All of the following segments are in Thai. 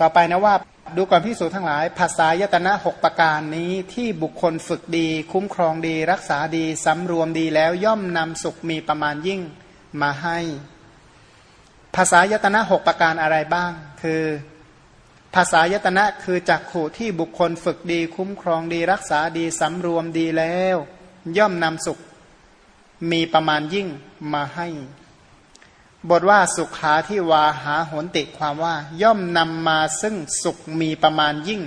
ต่อไปนะว่าดูก่อนพิสูจทั้งหลายภาษายตนะหกประการนี้ที่บุคคลฝึกดี คุ้มครองดี รักษาดีสำรวมดีแล้วย่อมนำสุขมีประมาณยิ่งมาให้ภาษายตนะหกประการอะไรบ้าง คือภาษายตนะคือจักขู่ที่บุคคลฝึกดี คุ้มครองดี รักษาดีสำรวมดีแล้ว ย่อมนำสุขมีประมาณยิ่งมาให้ บทว่าสุขาที่วาหาโหนติความว่า ย่อมนำมาซึ่งสุขมีประมาณยิ่ง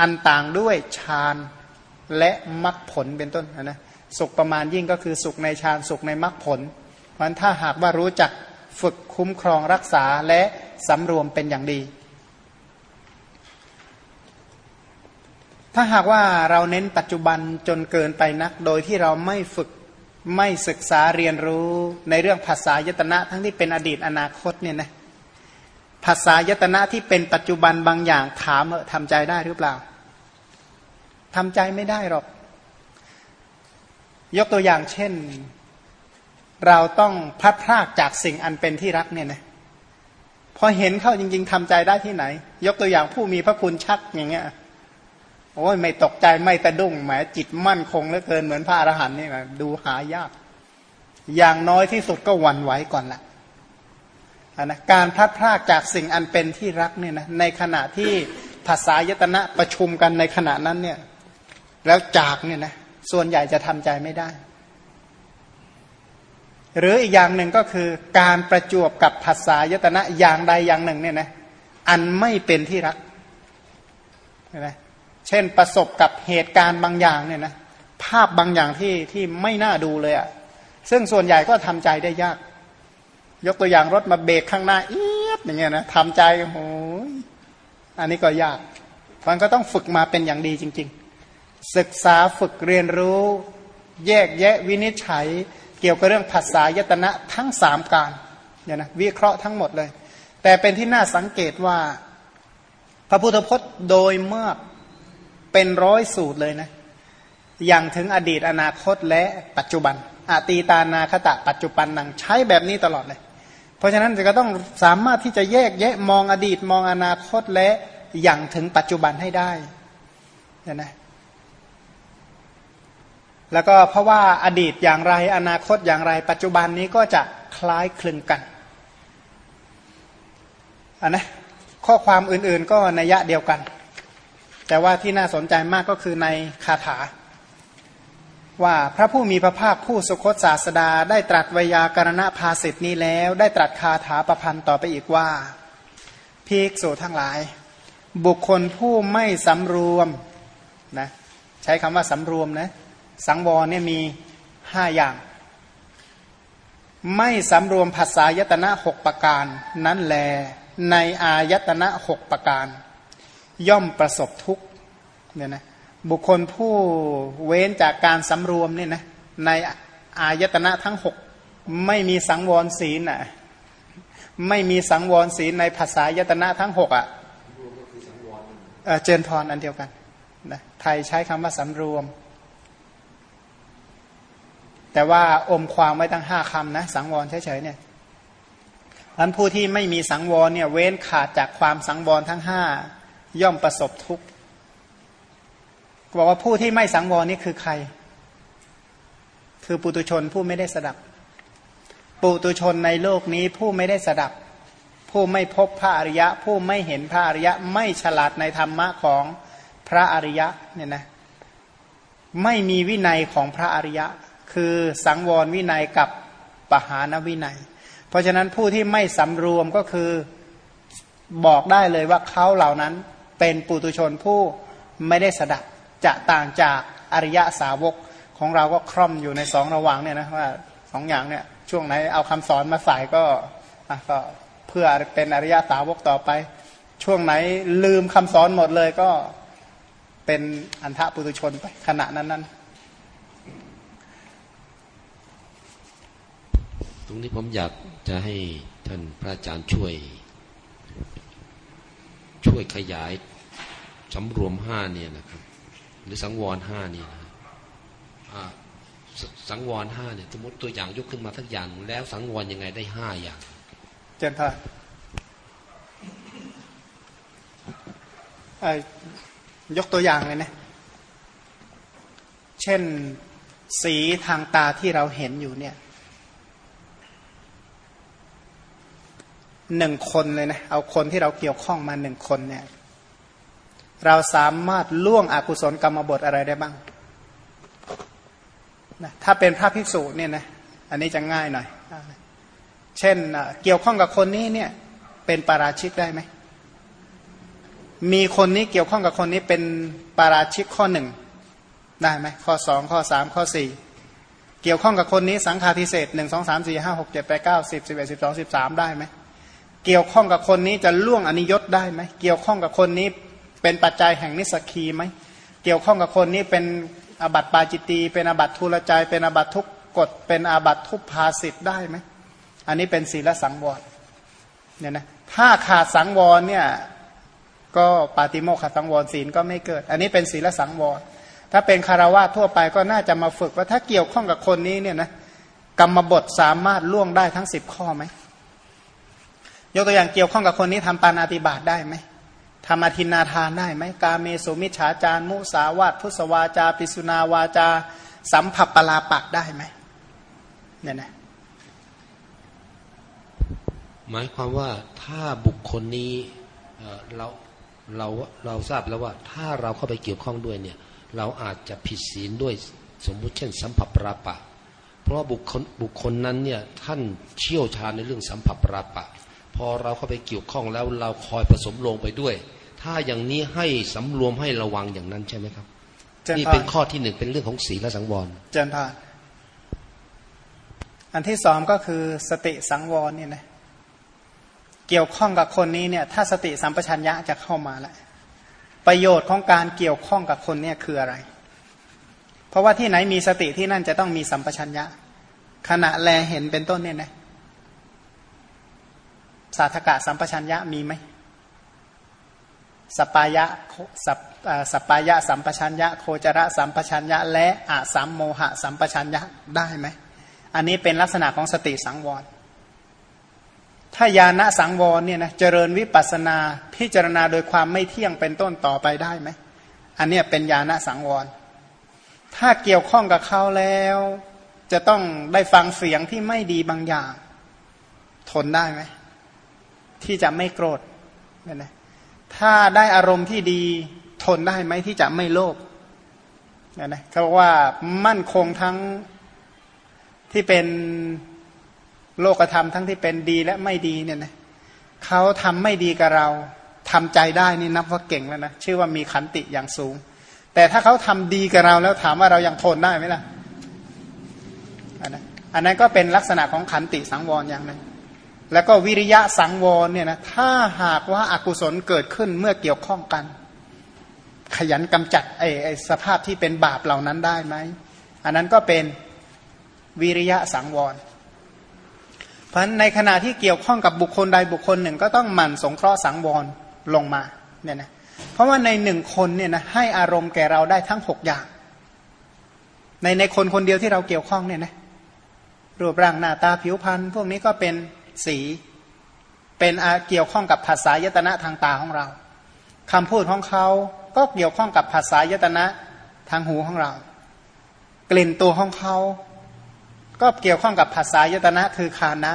อันต่างด้วยฌานและมรรคผลเป็นต้นนะสุขประมาณยิ่งก็คือสุขในฌานสุขในมรรคผล เพราะถ้าหากว่ารู้จักฝึกคุ้มครองรักษาและสำรวมเป็นอย่างดี ถ้าหากว่าเราเน้นปัจจุบันจนเกินไปนัก โดยที่เราไม่ฝึก ไม่ศึกษาเรียนรู้ในเรื่องภาษายตนะทั้งที่เป็นอดีตอนาคตเนี่ยนะภาษายตนะที่เป็นปัจจุบันบางอย่างถามเออทำใจได้หรือเปล่าทำใจไม่ได้หรอก ยกตัวอย่างเช่น เราต้องพัดพรากจากสิ่งอันเป็นที่รักเนี่ยนะพอเห็นเข้าจริง ๆทำใจได้ที่ไหน ยกตัวอย่างผู้มีพระคุณชักอย่างเงี้ย โอ้ยไม่ตกใจไม่ตะดุ้งแหมจิตมั่นคงเหลือเกินเหมือนพระอรหันต์นี่นะดูหายาก อย่างน้อยที่สุดก็หวั่นไหวก่อนละนะการพลัดพรากจากสิ่งอันเป็นที่รักเนี่ยนะในขณะที่ภาษายตนะประชุมกันในขณะนั้นเนี่ย แล้วจากเนี่ยนะส่วนใหญ่จะทำใจไม่ได้ หรืออีกอย่างหนึ่งก็คือการประจวบกับภาษายตนะอย่างใดอย่างหนึ่งเนี่ยนะอันไม่เป็นที่รักเห็นไหม เช่นประสบกับเหตุการณ์บางอย่างเนี่ยนะภาพบางอย่างที่ที่ไม่น่าดูเลยอะ่ะซึ่งส่วนใหญ่ก็ทำใจได้ยาก ยกตัวอย่างรถมาเบรกข้างหน้าเอียดอย่างเงี้ยนะทำใจโอ้ยอันนี้ก็ยากมันก็ต้องฝึกมาเป็นอย่างดีจริง ๆ ศึกษาฝึกเรียนรู้ แยกแยะวินิจฉัย เกี่ยวกับเรื่องภาษายตนะทั้งสามการเนี่ยนะวิเคราะห์ทั้งหมดเลย แต่เป็นที่น่าสังเกตว่า พระพุทธพจน์โดยเมื่อ เป็นร้อยสูตรเลยนะอย่างถึงอดีตอนาคตและปัจจุบันอตีตานาคตะปัจจุบันนังใช้แบบนี้ตลอดเลย เพราะฉะนั้นจะก็ต้องสามารถที่จะแยกแยะมองอดีตมองอนาคตและอย่างถึงปัจจุบันให้ได้นะแล้วก็เพราะว่าอดีตอย่างไรอนาคตอย่างไร ปัจจุบันนี้ก็จะคล้ายคลึงกันอันนะข้อความอื่นๆก็นัยะเดียวกัน แต่ว่าที่น่าสนใจมากก็คือในคาถา ว่าพระผู้มีพระภาคผู้สุคตศาสดา ได้ตรัสวยาการณภาสิทธินี้แล้ว ได้ตรัสคาถาประพันธ์ต่อไปอีกว่าภิกษุทั้งหลาย บุคคลผู้ไม่สำรวมนะใช้คำว่าสำรวมนะสังวรเนี่ยมีห้าอย่าง ไม่สำรวมภาษายตนะหกประการ นั้นแลในอายตนะหกประการ ย่อมประสบทุกข์เนี่ยนะบุคคลผู้เว้นจากการสำรวมเนี่ยนะในอายตนะทั้งหกไม่มีสังวรศีลอะไม่มีสังวรศีลในภาษายตนะทั้งหกอะเจนพรอันเดียวกันนะไทยใช้คำว่าสำรวม แต่ว่าอมความไว้ตั้งห้าคำนะสังวรเฉยๆเนี่ยอันผู้ที่ไม่มีสังวรเนี่ยเว้นขาดจากความสังวรทั้งห้า ย่อมประสบทุกข์บอกว่าผู้ที่ไม่สังวรนี่คือใคร คือปุตุชนผู้ไม่ได้สดับ ปุตุชนในโลกนี้ผู้ไม่ได้สดับ ผู้ไม่พบพระอริยะ ผู้ไม่เห็นพระอริยะ ไม่ฉลาดในธรรมะของพระอริยะเนี่ยนะไม่มีวินัยของพระอริยะ คือสังวรวินัยกับปหานวินัย เพราะฉะนั้นผู้ที่ไม่สำรวมก็คือบอกได้เลยว่าเขาเหล่านั้น เป็นปุตุชนผู้ไม่ได้สดับจะต่างจากอริยะสาวกของเราก็คร่อมอยู่ในสองระหว่างเนี่ยนะว่าสองอย่างเนี่ยช่วงไหนเอาคำสอนมาใส่ก็ก็เพื่อเป็นอริยะสาวกต่อไป ช่วงไหนลืมคำสอนหมดเลยก็เป็นอันทะปุตุชนไปขณะนั้นนั้นตรงนี้ผมอยากจะให้ท่านพระอาจารย์ช่วย ช่วยขยาย สำรวมห้าเนี่ยนะครับ หรือสังวรห้าเนี่ยนะสังวรห้าเนี่ยสมมติตัวอย่างยกขึ้นมาทักอย่างแล้วสังวรยังไงได้ห้าอย่าง เจนท่าเอ่อยกตัวอย่างเลยนะ เช่นสีทางตาที่เราเห็นอยู่เนี่ยหนึ่งคนเลยนะ เอาคนที่เราเกี่ยวข้องมาหนึ่งคนเนี่ย เราสามารถล่วงอกุศลกรรมบทอะไรได้บ้างนะถ้าเป็นพระภิกษุเนี่ยนะอันนี้จะง่ายหน่อย เช่นเกี่ยวข้องกับคนนี้เนี่ยเป็นปาราชิกได้ไหมมีคนนี้เกี่ยวข้องกับคนนี้เป็นปาราชิกข้อหนึ่งได้ไหมข้อสองข้อสามข้อสี่เกี่ยวข้องกับคนนี้สังฆาทิเศษหนึ่งสองสามสี่ห้าหกเจ็ดแปดเก้าสิบสิบเอ็ดสิบสองสิบสามได้ไหมเกี่ยวข้องกับคนนี้จะล่วงอนิยตได้ไหมเกี่ยวข้องกับคนนี้ เป็นปัจจัยแห่งนิสกีไหมเกี่ยวข้องกับคนนี้เป็นอาบัติปาจิตีเป็นอาบัติทุลใจเป็นอาบัติทุกกฎเป็นอาบัติทุพภาสิทธ์ได้ไหมอันนี้เป็นศีลสังวรเนี่ยนะถ้าขาดสังวรเนี่ยก็ปาติโมขาดสังวรศีลก็ไม่เกิด อันนี้เป็นศีลสังวรถ้าเป็นคารวะทั่วไปก็น่าจะมาฝึกว่าถ้าเกี่ยวข้องกับคนนี้เนี่ยนะกรรมบทสามารถล่วงได้ทั้งสิบข้อไหมยกตัวอย่างเกี่ยวข้องกับคนนี้ทำปานาติบาตได้ไหม ทำอธินาทานได้ไหมกาเมสุมิชฉาจารมุสาวาตพุสวาจา ปิสุนาวาจา สัมผัสปลาปักได้ไหมเนี่ยนะหมายความว่าถ้าบุคคลนี้เราเราเราทราบแล้วว่าถ้าเราเข้าไปเกี่ยวข้องด้วยเนี่ย เราอาจจะผิดศีลด้วยสมมุติเช่น สัมผัสปราปะ เพราะบุคคลบุคคลนั้นเนี่ยท่านเชี่ยวชาญในเรื่องสัมผัสปราปะ พอเราเข้าไปเกี่ยวข้องแล้วเราคอยผสมลงไปด้วย ถ้าอย่างนี้ให้สำรวมให้ระวังอย่างนั้นใช่ไหมครับนี่เป็นข้อที่หนึ่งเป็นเรื่องของศีลและสังวรเจนพานอันที่สองก็คือสติสังวรเนี่ยนะเกี่ยวข้องกับคนนี้เนี่ยถ้าสติสัมปชัญญะจะเข้ามาแล้วประโยชน์ของการเกี่ยวข้องกับคนเนี่ยคืออะไร เพราะว่าที่ไหนมีสติที่นั่นจะต้องมีสัมปชัญญะ ขณะแลเห็นเป็นต้นเนี่ยนะ สาธกะสัมปชัญญะมีไหมสปายะสัปสปายะสัมปชัญญะ โคจระสัมปชัญญะ และอะสัมโมหะสัมปชัญญะได้ไหม อันนี้เป็นลักษณะของสติสังวร ถ้าญาณสังวรเนี่ยนะเจริญวิปัสนาพิจารณาโดยความไม่เที่ยงเป็นต้นต่อไปได้ไหม อันนี้เป็นญาณสังวร ถ้าเกี่ยวข้องกับเขาแล้ว จะต้องได้ฟังเสียงที่ไม่ดีบางอย่าง ทนได้ไหม ที่จะไม่โกรธเนี่ยนะถ้าได้อารมณ์ที่ดีทนได้ไหมที่จะไม่โลภเนี่ยนะเขาบอกว่ามั่นคงทั้งที่เป็นโลกธรรมทั้งที่เป็นดีและไม่ดีเนี่ยนะเขาทำไม่ดีกับเราทำใจได้นี่นับว่าเก่งแล้วนะชื่อว่ามีขันติอย่างสูง แต่ถ้าเขาทำดีกับเราแล้วถามว่าเรายังทนได้ไหมล่ะอันนั้นอันนั้นก็เป็นลักษณะของขันติสังวรอย่างหนึ่ง แล้วก็วิริยะสังวรเนี่ยนะถ้าหากว่าอากุศลเกิดขึ้นเมื่อเกี่ยวข้องกัน ขยันกำจัดไอ้ไอสภาพที่เป็นบาปเหล่านั้นได้ไหมอันนั้นก็เป็นวิริยะสังวร เพราะในขณะที่เกี่ยวข้องกับบุคคลใดบุคคลหนึ่ง ก็ต้องหมั่นสงเคราะห์สังวรลงมาเนี่ยนะเพราะว่าในหนึ่งคนเนี่ยนะให้อารมณ์แก่เราได้ทั้งหกอย่าง ในในคนคนเดียวที่เราเกี่ยวข้องเนี่ยนะรูปร่างหน้าตาผิวพรรณพวกนี้ก็เป็น สี เป็นเกี่ยวข้องกับภาษายตนะทางตาของเราคำพูดของเขาก็เกี่ยวข้องกับภาษายตนะทางหูของเรา กลิ่นตัวของเขา ก็เกี่ยวข้องกับภาษายตนะคือคานะ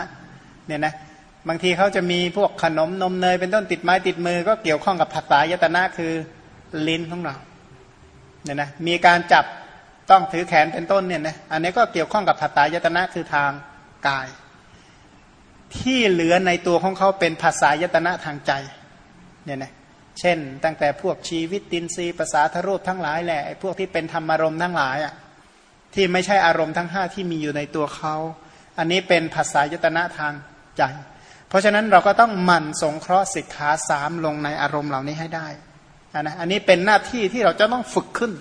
เนี่ยนะบางทีเขาจะมีพวกขนมนมเนยเป็นต้นติดไม้ติดมือ ก็เกี่ยวข้องกับภาษายตนะคือลิ้นของเราเนี่ยนะมีการจับต้องถือแขนเป็นต้นเนี่ยนะอันนี้ก็เกี่ยวข้องกับภาษายตนะคือทางกาย ที่เหลือในตัวของเขาเป็นภาษายตนะทางใจเนี่ยนะเช่น ตั้งแต่พวกชีวิตตินรีภาษาทรูปทั้งหลายแหละพวกที่เป็นธรรมารมทั้งหลายอะที่ไม่ใช่อารมณ์ทั้งห้าที่มีอยู่ในตัวเขาอันนี้เป็นภาษายตนะทางใจ เพราะฉะนั้นเราก็ต้องหมั่นสงเคราะห์สิกขาสามลงในอารมณ์เหล่านี้ให้ได้นะอันนี้เป็นหน้าที่ที่เราจะต้องฝึกขึ้น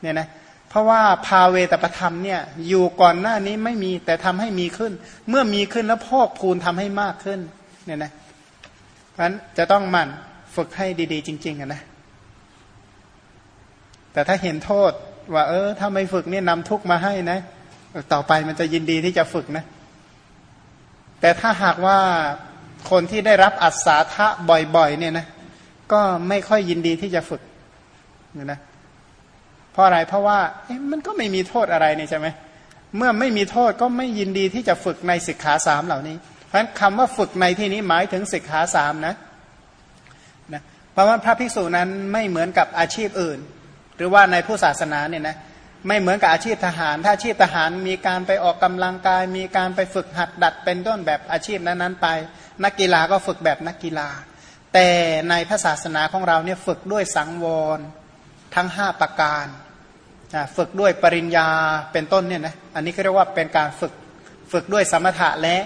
เนี่ยนะ เพราะว่าภาเวตประธรรมเนี่ยอยู่ก่อนหน้านี้ไม่มีแต่ทำให้มีขึ้น เมื่อมีขึ้นแล้วพอกพูนทำให้มากขึ้นเนี่ยนะเพราะฉะนั้นจะต้องมั่นฝึกให้ดี ๆ จริง ๆนะแต่ถ้าเห็นโทษว่า เออถ้าไม่ฝึกนี่นำทุกมาให้นะ ต่อไปมันจะยินดีที่จะฝึกนะ แต่ถ้าหากว่าคนที่ได้รับอัศาทะบ่อยๆ เนี่ยนะ ก็ไม่ค่อยยินดีที่จะฝึกเนี่ยนะ เพราะอะไรเพราะว่ามันก็ไม่มีโทษอะไรนี่ใช่ไหมเมื่อไม่มีโทษก็ไม่ยินดีที่จะฝึกในสิกขาสามเหล่านี้ เพราะฉะนั้นคำว่าฝึกในที่นี้หมายถึงสิกขาสามนะนะเพราะว่าพระภิกษุนั้นไม่เหมือนกับอาชีพอื่น หรือว่าในผู้ศาสนาเนี่ยนะไม่เหมือนกับอาชีพทหาร ถ้าอาชีพทหารมีการไปออกกำลังกาย มีการไปฝึกหัดดัดเป็นต้นแบบอาชีพนั้นๆไป นักกีฬาก็ฝึกแบบนักกีฬา แต่ในพระศาสนาของเราเนี่ยฝึกด้วยสังวรทั้ง 5 ประการ ฝึกด้วยปริญญาเป็นต้นเนี่ยนะอันนี้ก็เรียกว่าเป็นการฝึกฝึกด้วยสมถะและ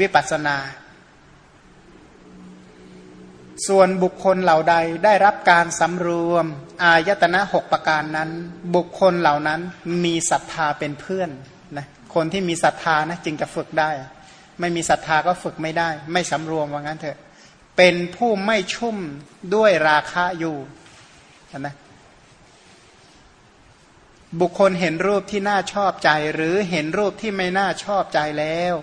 วิปัสสนา ส่วนบุคคลเหล่าใดได้รับการสำรวม อายตนะหกประการนั้น บุคคลเหล่านั้นมีศรัทธาเป็นเพื่อนนะคนที่มีศรัทธานะจึงจะฝึกได้ ไม่มีศรัทธาก็ฝึกไม่ได้ ไม่สำรวมว่างั้นเถอะ เป็นผู้ไม่ชุ่มด้วยราคะอยู่นะ บุคคลเห็นรูปที่น่าชอบใจ หรือเห็นรูปที่ไม่น่าชอบใจแล้ว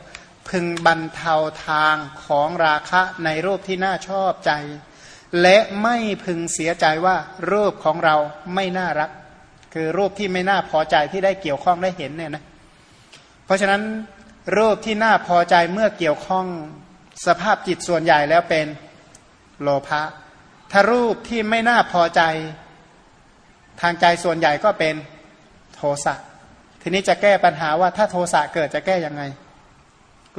พึงบรรเทาทางของราคะในรูปที่น่าชอบใจ และไม่พึงเสียใจว่ารูปของเราไม่น่ารัก คือรูปที่ไม่น่าพอใจที่ได้เกี่ยวข้องได้เห็นเนี่ยนะเพราะฉะนั้นรูปที่น่าพอใจเมื่อเกี่ยวข้องสภาพจิตส่วนใหญ่แล้วเป็นโลภะถ้ารูปที่ไม่น่าพอใจ ทางใจส่วนใหญ่ก็เป็น สะ ทีนี้จะแก้ปัญหาว่าถ้าโทสะเกิดจะแก้ยังไง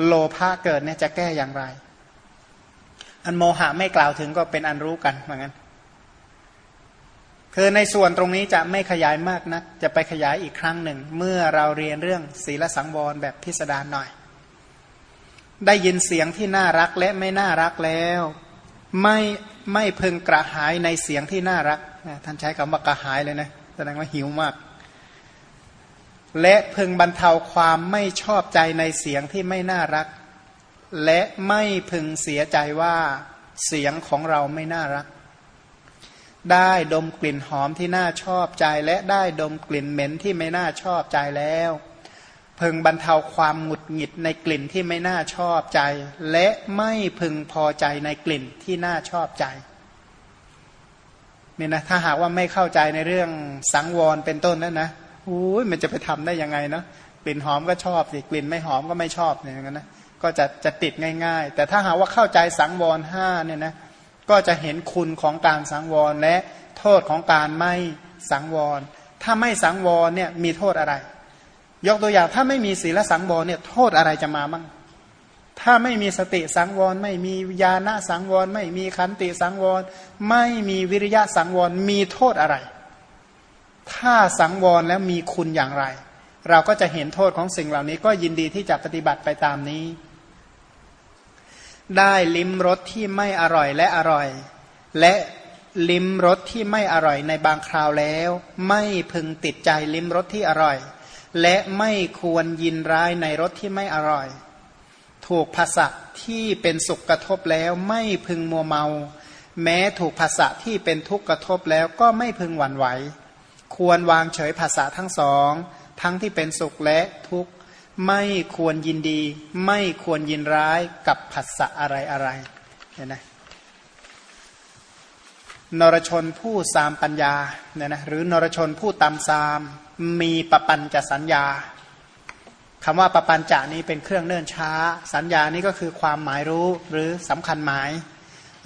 โลภะเกิดเนี่ยจะแก้อย่างไร อันโมหะไม่กล่าวถึงก็เป็นอันรู้กันเหมือนกันคือในส่วนตรงนี้จะไม่ขยายมากนะจะไปขยายอีกครั้งหนึ่ง เมื่อเราเรียนเรื่องศีลสังวรแบบพิสดารหน่อย ได้ยินเสียงที่น่ารักและไม่น่ารักแล้ว ไม่ไม่พึงกระหายในเสียงที่น่ารัก ท่านใช้คำว่ากระหายเลยนะแสดงว่าหิวมาก และพึงบรรเทาความไม่ชอบใจในเสียงที่ไม่น่ารัก และไม่พึงเสียใจว่าเสียงของเราไม่น่ารัก ได้ดมกลิ่นหอมที่น่าชอบใจและได้ดมกลิ่นเหม็นที่ไม่น่าชอบใจแล้ว พึงบรรเทาความหงุดหงิดในกลิ่นที่ไม่น่าชอบใจ และไม่พึงพอใจในกลิ่นที่น่าชอบใจเนี่ยนะถ้าหากว่าไม่เข้าใจในเรื่องสังวรเป็นต้นนั่นนะ อุ้ยมันจะไปทำได้ยังไงเนาะกลิ่นหอมก็ชอบสิกลิ่นไม่หอมก็ไม่ชอบเนี่ยนะก็จะจะติดง่าย ๆ แต่ถ้าหาว่าเข้าใจสังวรห้าเนี่ยนะก็จะเห็นคุณของการสังวรและโทษของการไม่สังวร ถ้าไม่สังวรเนี่ยมีโทษอะไร ยกตัวอย่างถ้าไม่มีศีลสังวรเนี่ยโทษอะไรจะมาบ้างถ้าไม่มีสติสังวร ไม่มีญาณสังวร ไม่มีขันติสังวร ไม่มีวิริยะสังวร มีโทษอะไร ถ้าสังวรแล้วมีคุณอย่างไร เราก็จะเห็นโทษของสิ่งเหล่านี้ ก็ยินดีที่จะปฏิบัติไปตามนี้ ได้ลิ้มรสที่ไม่อร่อยและอร่อย และลิ้มรสที่ไม่อร่อยในบางคราวแล้ว ไม่พึงติดใจลิ้มรสที่อร่อย และไม่ควรยินร้ายในรสที่ไม่อร่อย ถูกภาษะที่เป็นสุขกระทบแล้ว ไม่พึงมัวเมา แม้ถูกภาษะที่เป็นทุกข์กระทบแล้วก็ไม่พึงหวั่นไหว ควรวางเฉยภาษาทั้งสอง ทั้งที่เป็นสุขและทุกข์ไม่ควรยินดี ไม่ควรยินร้ายกับภาษาอะไรอะไรเห็นไหมนรชนผู้สามปัญญาเนี่ยนะหรือนรชนผู้ตามสามมีปปัญจะสัญญาคำว่าปปัญจะนี้เป็นเครื่องเนื่นช้า สัญญานี้ก็คือความหมายรู้หรือสำคัญหมาย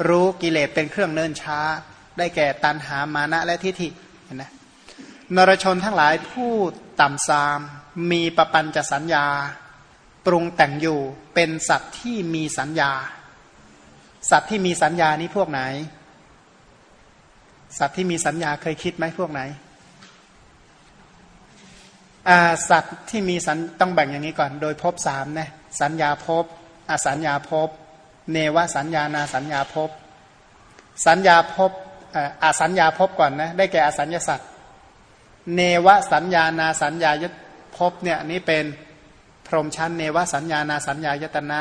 รู้กิเลสเป็นเครื่องเนื่นช้า ได้แก่ตัณหามานะและทิฏฐิเห็นไหม นรชนทั้งหลายผู้ต่ำซาม มีประปัญจะสัญญา ปรุงแต่งอยู่เป็นสัตว์ที่มีสัญญา สัตว์ที่มีสัญญานี้พวกไหน สัตว์ที่มีสัญญาเคยคิดไหมพวกไหนสัตว์ที่มีสัญต้องแบ่งอย่างนี้ก่อน โดยพบสามนะสัญญาพบอสัญญาพบ เนวสัญญานาสัญญาพบ สัญญาพบอสัญญาพบก่อนนะได้แก่อสัญญาสัตว์ เนวสัญญานาสัญญายพบเนี่ยนี้เป็นพรหมชั้นเนวสัญญานาสัญญายตนะ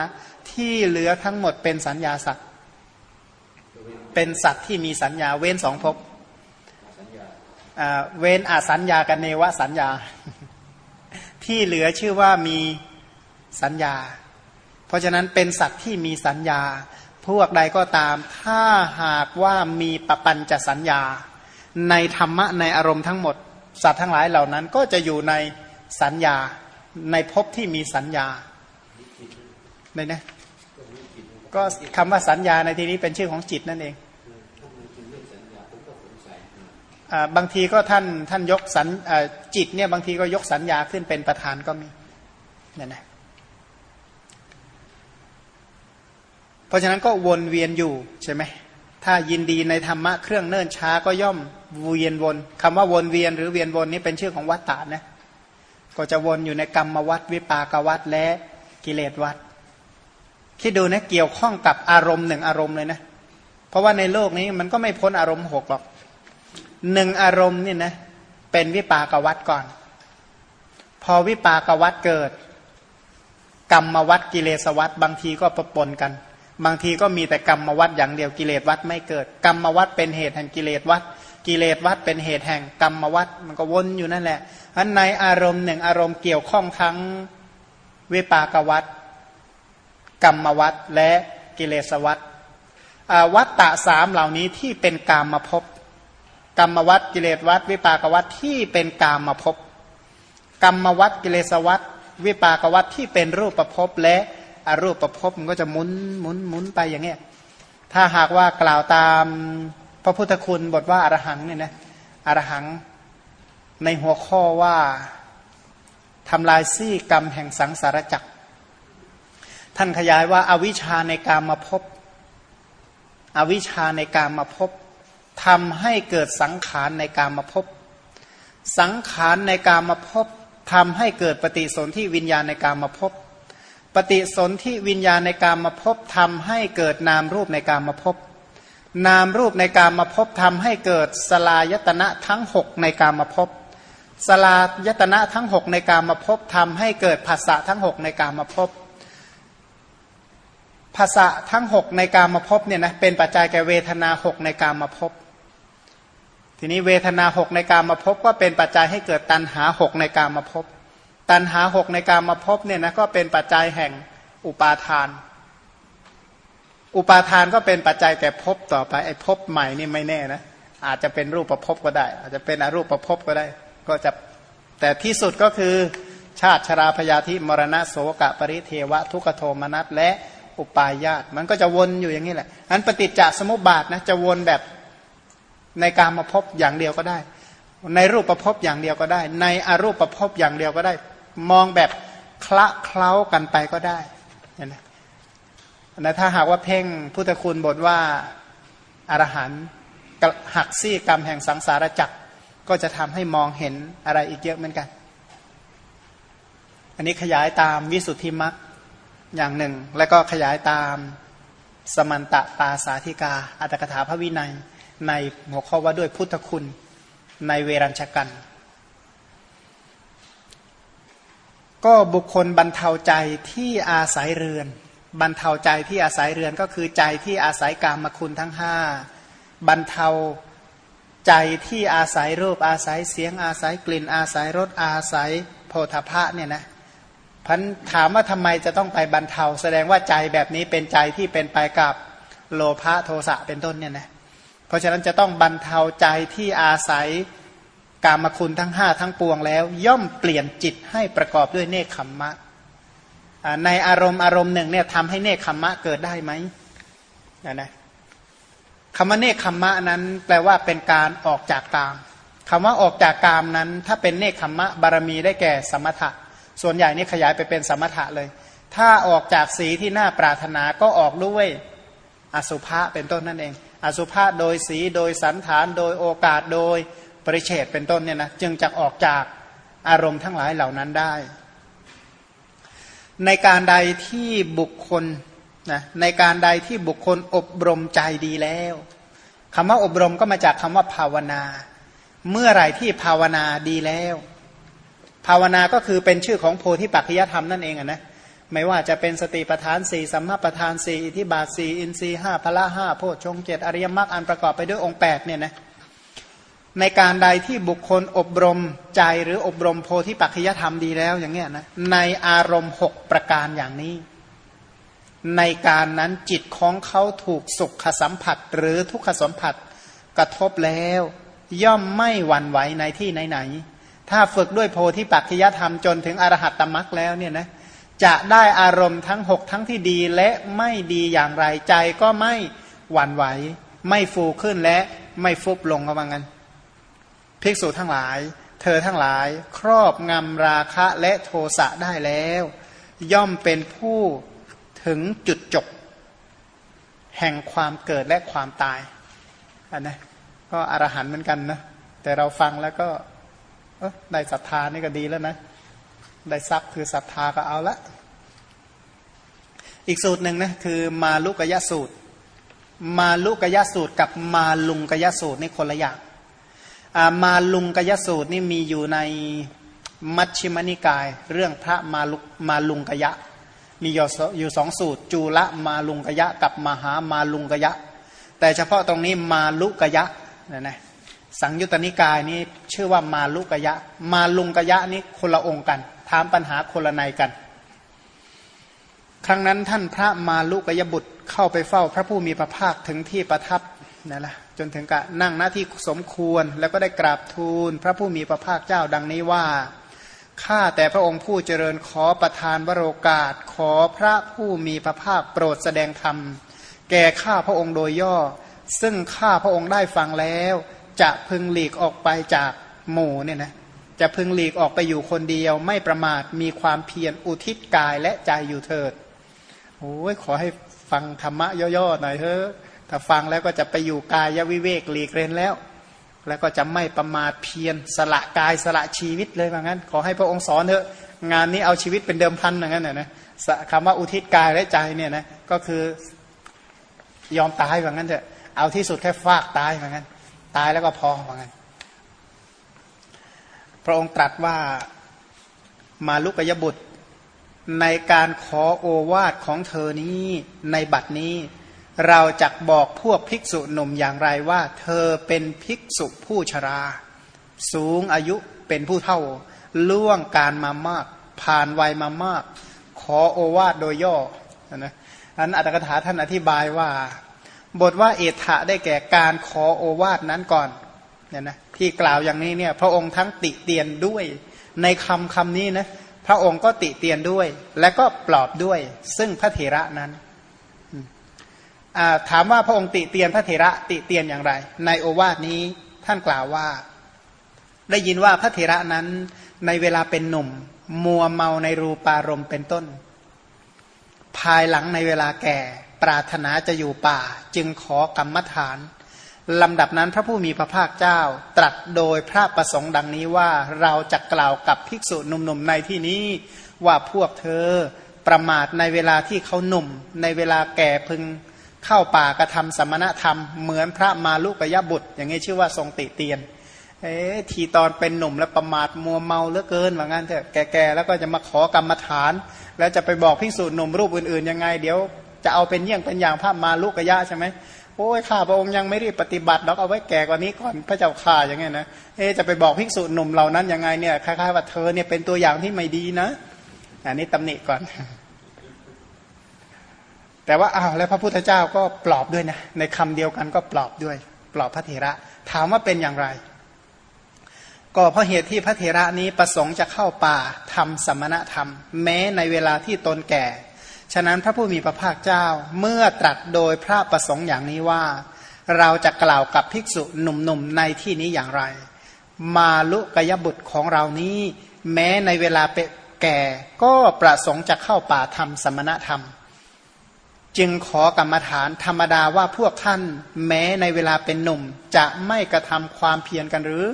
ที่เหลือทั้งหมดเป็นสัญญาสัตว์เป็นสัตว์ที่มีสัญญาเว้นสองภพเว้นอาสัญญากับเนวสัญญา ที่เหลือชื่อว่ามีสัญญา เพราะฉะนั้นเป็นสัตว์ที่มีสัญญา พวกใดก็ตาม ถ้าหากว่ามีปปัญจสัญญา ในธรรมะในอารมณ์ทั้งหมด สัตว์ทั้งหลายเหล่านั้นก็จะอยู่ในสัญญาในภพที่มีสัญญาเลยนะก็คำว่าสัญญาในที่นี้เป็นชื่อของจิตนั่นเองบางทีก็ท่านท่านยกสัญจิตเนี่ยบางทีก็ยกสัญญาขึ้นเป็นประธานก็มีเนี่ยนะเพราะฉะนั้นก็วนเวียนอยู่ใช่ไหมถ้ายินดีในธรรมะเครื่องเนิ่นช้าก็ย่อม เวียนวนคำว่าวนเวียนหรือเวียนวนนี้เป็นชื่อของวัฏฏานะก็จะวนอยู่ในกรรมวัฏวิปากวัฏและกิเลสวัฏคิดดูนะเกี่ยวข้องกับอารมณ์หนึ่งอารมณ์เลยนะเพราะว่าในโลกนี้มันก็ไม่พ้นอารมณ์หกหรอกหนึ่งอารมณ์นี่นะเป็นวิปากวัฏก่อน พอวิปากวัฏเกิด กรรมวัฏกิเลสวัฏบางทีก็ประปนกัน บางทีก็มีแต่กรรมวัฏอย่างเดียวกิเลสวัฏไม่เกิด กรรมวัฏเป็นเหตุแห่งกิเลสวัฏ กิเลสวัฏเป็นเหตุแห่งกรรมวัฏมันก็วนอยู่นั่นแหละอันในอารมณ์หนึ่งอารมณ์เกี่ยวข้องทั้งวิปากวัฏกรรมวัฏและกิเลสวัฏวัฏตะสามเหล่านี้ที่เป็นกามมาพบกรรมวัฏกิเลสวัฏวิปากวัฏที่เป็นกามมาพบกรรมวัฏกิเลสวัฏวิปากวัฏที่เป็นรูปประพบและอรูปประพบมันก็จะหมุนหมุนหมุนไปอย่างเงี้ยถ้าหากว่ากล่าวตาม พระพุทธคุณบทว่าอรหังเนี่ยนะอรหังในหัวข้อว่าทำลายซี่กรรมแห่งสังสารจักร ท่านขยายว่าอาวิชชาในการมาพบอวิชชาในการมาพบทำให้เกิดสังขารในการมาพบสังขารในการมาพบทำให้เกิดปฏิสนธิวิญญาณในการมาพบปฏิสนธิวิญญาณในการมาพบทำให้เกิดนามรูปในการมาพบ นามรูปในการมาพบทำให้เกิดสลายตนะทั้งหกในการมาพบสลายตนะทั้งหกในการมาพบทำให้เกิดภาษะทั้งหกในการมาพบภาษะทั้งหกในการมาพบเนี่ยนะเป็นปัจจัยแก่เวทนาหกในการมาพบทีนี้เวทนาหกในการมาพบก็เป็นปัจจัยให้เกิดตัณหาหกในการมาพบตัณหาหกในการมาพบเนี่ยนะก็เป็นปัจจัยแห่งอุปาทาน อุปาทานก็เป็นปัจจัยแก่ภพต่อไปไอ้ภพใหม่นี่ไม่แน่นะอาจจะเป็นรูปประพบก็ได้ อาจจะเป็นอรูปประพบก็ได้ ก็จะแต่ที่สุดก็คือชาติชราพยาธิมรณะโสกะปริเทวะ ทุกโทมนัสและอุปายาตมันก็จะวนอยู่อย่างนี้แหละอันปฏิจจสมุปบาทนะจะวนแบบในการมาพบอย่างเดียวก็ได้ ในรูปประพบอย่างเดียวก็ได้ ในอรูปประพบอย่างเดียวก็ได้ มองแบบคละเคล้ากันไปก็ได้เห็นไหม นะถ้าหากว่าเพ่งพุทธคุณบทว่าอารหันต์หักซี่กรรมแห่งสังสารจักรก็จะทำให้มองเห็นอะไรอีกเยอะเหมือนกัน อันนี้ขยายตามวิสุทธิมรรคอย่างหนึ่ง แล้วก็ขยายตามสมันตะปาสาธิกา อัตถกถาพระวินัยในหัวข้อว่าด้วยพุทธคุณในเวรัญชกัน ก็บุคคลบรรเทาใจที่อาศัยเรือน บรรเทาใจที่อาศัยเรือนก็คือใจที่อาศัยกามคุณทั้งห้าบรรเทาใจที่อาศัยรูปอาศัยเสียงอาศัยกลิ่นอาศัยรสอาศัยโพธพะเนี่ยนะพันถามว่าทำไมจะต้องไปบรรเทา แสดงว่าใจแบบนี้เป็นใจที่เป็นไปกับโลภะโทสะเป็นต้นเนี่ยนะเพราะฉะนั้นจะต้องบรรเทาใจที่อาศัยกามคุณทั้งห้าทั้งปวงแล้ว ย่อมเปลี่ยนจิตให้ประกอบด้วยเนคขมมะ ในอารมณ์อารมณ์หนึ่งเนี่ยทำให้เนคขมมะเกิดได้ไหมนะคำว่าเนคขมมะนั้นแปลว่าเป็นการออกจากกามคำว่าออกจากกามนั้น ถ้าเป็นเนคขมมะบารมีได้แก่สมถะ ส่วนใหญ่นี่ขยายไปเป็นสมถะเลย ถ้าออกจากสีที่น่าปรารถนาก็ออกด้วยอสุภะเป็นต้นนั่นเอง อสุภะโดยสีโดยสันฐาน โดยโอกาสโดยปริเฉดเป็นต้นเนี่ยนะจึงจะออกจากอารมณ์ทั้งหลายเหล่านั้นได้ ในการใดที่บุคคลนะในการใดที่บุคคลอบรมใจดีแล้วคำว่าอบรมก็มาจากคำว่าภาวนา เมื่อไหร่ที่ภาวนาดีแล้ว ภาวนาก็คือเป็นชื่อของโพธิปัจจยธรรมนั่นเองอะนะไม่ว่าจะเป็นสติปทานสี่สัมมาปทานสี่อิทิบาทสี่อินทรีห้าพละห้าโพชฌงเจตอริยมรรคอันประกอบไปด้วยองค์แปดเนี่ยนะ ในการใดที่บุคคลอบรมใจหรืออบรมโพธิปัจจยธรรมดีแล้วอย่างเงี้ยนะในอารมณ์หกประการอย่างนี้ ในการนั้นจิตของเขาถูกสุขสัมผัส หรือทุกขสัมผัสกระทบแล้ว ย่อมไม่หวั่นไหวในที่ไหนๆถ้าฝึกด้วยโพธิปัจจยธรรมจนถึงอรหัตตมรักแล้วเนี่ยนะจะได้อารมณ์ทั้งหกทั้งที่ดีและไม่ดีอย่างไรใจก็ไม่หวั่นไหว ไม่ฟูขึ้นและไม่ฟุบลงก็ว่างั้น ภิกษุทั้งหลาย เธอทั้งหลายครอบงำราคะและโทสะได้แล้ว ย่อมเป็นผู้ถึงจุดจบ แห่งความเกิดและความตายอันนะก็อรหันเหมือนกันนะ แต่เราฟังแล้วก็ได้ศรัทธานี่ก็ดีแล้วนะ ได้ทรัพย์คือศรัทธาก็เอาละ อีกสูตรหนึ่งนะคือมาลุกยะสูตร มาลุกยะสูตรกับมาลุงกยะสูตรนี่คนละอย่าง มาลุงกยสูตรนี่มีอยู่ในมัชฌิมนิกาย เรื่องพระมาลุมาลุงกยะ มีอยู่สองสูตร จูละมาลุงกยะกับมหามาลุงกยะ แต่เฉพาะตรงนี้มาลุกยะนะนะสังยุตตนิกายนี้ชื่อว่ามาลุกยะ มาลุงกยะนี่คนละองค์กันถามปัญหาคนละในกัน ครั้งนั้นท่านพระมาลุกยบุตรเข้าไปเฝ้าพระผู้มีพระภาคถึงที่ประทับนั่นแหละ จนถึงกะนั่งหน้าที่สมควรแล้วก็ได้กราบทูล พระผู้มีพระภาคเจ้าดังนี้ว่าข้าแต่พระองค์ผู้เจริญขอประทานวโรกาส ขอพระผู้มีพระภาคโปรดแสดงธรรม แก่ข้าพระองค์โดยย่อ ซึ่งข้าพระองค์ได้ฟังแล้ว จะพึงหลีกออกไปจากหมู่เนี่ยนะจะพึงหลีกออกไปอยู่คนเดียวไม่ประมาทมีความเพียรอุทิศกายและใจอยู่เถิดโอ้ยขอให้ฟังธรรมะย่อๆหน่อยเถอะ ถ้าฟังแล้วก็จะไปอยู่กายวิเวกหลีกเรนแล้ว แล้วก็จะไม่ประมาทเพียรสละกายสละชีวิตเลยว่างั้น ขอให้พระองค์สอนเถอะงานนี้เอาชีวิตเป็นเดิมพันอย่างนั้นนะคำว่าอุทิศกายและใจเนี่ยนะก็คือยอมตายว่างั้นเถอะเอาที่สุดแค่ฟากตายว่างั้น ตายแล้วก็พอว่างั้น พระองค์ตรัสว่ามาลุกยบุตรในการขอโอวาทของเธอนี้ในบัดนี้ เราจะบอกพวกภิกษุหนุ่มอย่างไรว่า เธอเป็นภิกษุผู้ชรา สูงอายุเป็นผู้เท่า ล่วงการมามาก ผ่านวัยมามาก ขอโอวาทโดยย่อนะอันอัตถกถาท่านอธิบายว่า บทว่าเอถะได้แก่การขอโอวาทนั้นก่อนเนี่ยนะที่กล่าวอย่างนี้เนี่ยพระองค์ทั้งติเตียนด้วย ในคำคำนี้นะพระองค์ก็ติเตียนด้วย และก็ปลอบด้วย ซึ่งพระเถระนั้น ถามว่าพระองค์ติเตียนพระเถระติเตียนอย่างไร ในโอวาทนี้ท่านกล่าวว่า ได้ยินว่าพระเถระนั้นในเวลาเป็นหนุ่ม มัวเมาในรูปารมณ์เป็นต้น ภายหลังในเวลาแก่ ปรารถนาจะอยู่ป่า จึงขอกรรมฐานลำดับนั้นพระผู้มีพระภาคเจ้า ตรัสโดยพระประสงค์ดังนี้ว่าเราจะกล่าวกับภิกษุหนุ่มๆในที่นี้ว่าพวกเธอประมาทในเวลาที่เขาหนุ่ม ในเวลาแก่พึง เข้าป่ากระทำสมณธรรม เหมือนพระมาลุกยบุตร อย่างนี้ชื่อว่าทรงติเตียนเอ๊ทีตอนเป็นหนุ่มแล้วประมาทมัวเมาเหลือเกินว่างั้นเถอะแก่ๆแล้วก็จะมาขอกรรมฐาน แล้วจะไปบอกภิกษุหนุ่มรูปอื่นๆยังไง เดี๋ยวจะเอาเป็นเยี่ยงเป็นอย่างพระมาลุกยะใช่ไหมโอ้ยข้าพระองค์ยังไม่รีบปฏิบัติดอกเอาไว้แก่กว่านี้ก่อนพระเจ้าข่าอย่างเงี้ยนะเอจะไปบอกภิกษุหนุ่มเหล่านั้นยังไงเนี่ยคล้ายๆว่าเธอเนี่ยเป็นตัวอย่างที่ไม่ดีนะอันนี้ตำหนิก่อน แต่ว่าอ้าวแล้วพระพุทธเจ้าก็ปลอบด้วยนะในคำเดียวกันก็ปลอบด้วย ปลอบพระเถระ ถามว่าเป็นอย่างไร ก็เพราะเหตุที่พระเถระนี้ประสงค์จะเข้าป่าทำสมณธรรม แม้ในเวลาที่ตนแก่ ฉะนั้นพระผู้มีพระภาคเจ้าเมื่อตรัสโดยพระประสงค์อย่างนี้ว่า เราจะกล่าวกับภิกษุหนุ่มๆในที่นี้อย่างไร มาลุกยบุตรของเรานี้ แม้ในเวลาเปแก่ก็ประสงค์จะเข้าป่าทำสมณธรรม จึงขอกรรมฐานธรรมดาว่าพวกท่านแม้ในเวลาเป็นหนุ่ม จะไม่กระทำความเพียรกันหรือ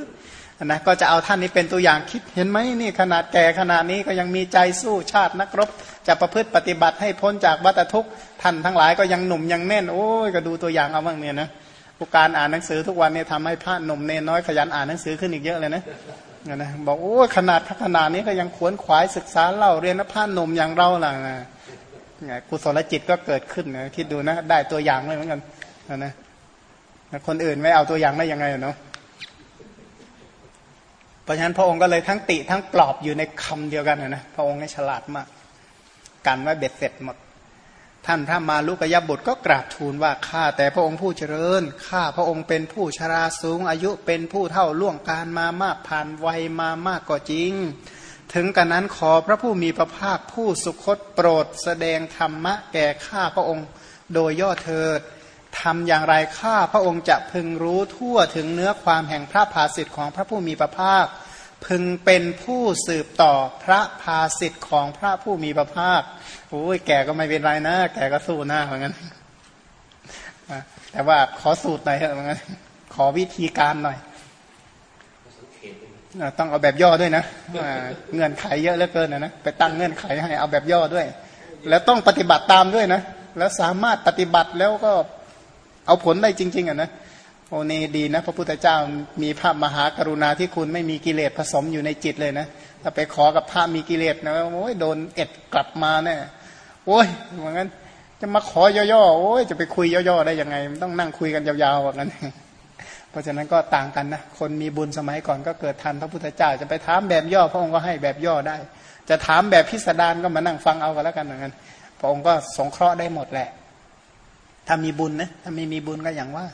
นะก็จะเอาท่านนี้เป็นตัวอย่างคิดเห็นไหมนี่ขนาดแก่ขนาดนี้ก็ยังมีใจสู้ชาตินักรบ จะประพฤติปฏิบัติให้พ้นจากวัฏทุกข์ท่านทั้งหลายก็ยังหนุ่มยังแน่น โอ้ยก็ดูตัวอย่างเอาบ้างเนี่ยนะผู้การอ่านหนังสือทุกวันเนี่ยทำให้พระหนุ่มเนน้อยขยันอ่านหนังสือขึ้นอีกเยอะเลยนะนะบอกโอ้ขนาดพระขนาดนี้ก็ยังขวนขวายศึกษาเล่าเรียนพระหนุ่มอย่างเราล่ะนะ กุศลจิตก็เกิดขึ้นนะคิดดูนะได้ตัวอย่างเลยเหมือนกันนะคนอื่นไม่เอาตัวอย่างได้ยังไงเนาะเพราะฉะนั้นพระองค์ก็เลยทั้งติทั้งปลอบอยู่ในคำเดียวกันนะพระองค์นี่ฉลาดมากกันไว้เบ็ดเสร็จหมดท่านพระมาลุกยบุตรก็กราบทูลว่าข้าแต่พระองค์ผู้เจริญข้าพระองค์เป็นผู้ชราสูงอายุเป็นผู้เท่าล่วงการมามากผ่านวัยมามากก็จริง ถึงกันนั้นขอพระผู้มีพระภาคผู้สุคตโปรดแสดงธรรมะแก่ข้าพระองค์โดยย่อเถิดทำอย่างไรข้าพระองค์จะพึงรู้ทั่วถึงเนื้อความแห่งพระภาสิทธิ์ของพระผู้มีพระภาค พึงเป็นผู้สืบต่อพระภาสิทธิ์ของพระผู้มีพระภาคโอ้ยแก่ก็ไม่เป็นไรนะ แก่ก็สู้หน้าเหมือนกันแต่ว่าขอสูตรหน่อยเหมือนกันขอวิธีการหน่อย ต้องเอาแบบย่อด้วยนะเงื่อนไขเยอะเหลือเกินนะนะไปตั้งเงื่อนไขให้เอาแบบย่อด้วย แล้วต้องปฏิบัติตามด้วยนะแล้วสามารถปฏิบัติแล้วก็เอาผลได้จริง ๆอะนะโอ้นี่ดีนะ พระพุทธเจ้ามีพระมหากรุณาที่คุณไม่มีกิเลสผสมอยู่ในจิตเลยนะถ้าไปขอกับพระมีกิเลสนะโอ้ยโดนเอ็ดกลับมาแน่โอ้ยเหมือนกันจะมาขอย่อๆโอ้ยจะไปคุยย่อๆได้ยังไง ต้องนั่งคุยกันยาวๆแบบนั้น เพราะฉะนั้นก็ต่างกันนะ คนมีบุญสมัยก่อนก็เกิดทันพระพุทธเจ้าจะไปถามแบบย่อพระองค์ก็ให้แบบย่อได้ จะถามแบบพิสดารก็มานั่งฟังเอากันแล้วกันเหมือนกันพระองค์ก็สงเคราะห์ได้หมดแหละ ถ้ามีบุญนะถ้าไม่มีบุญก็อย่างว่า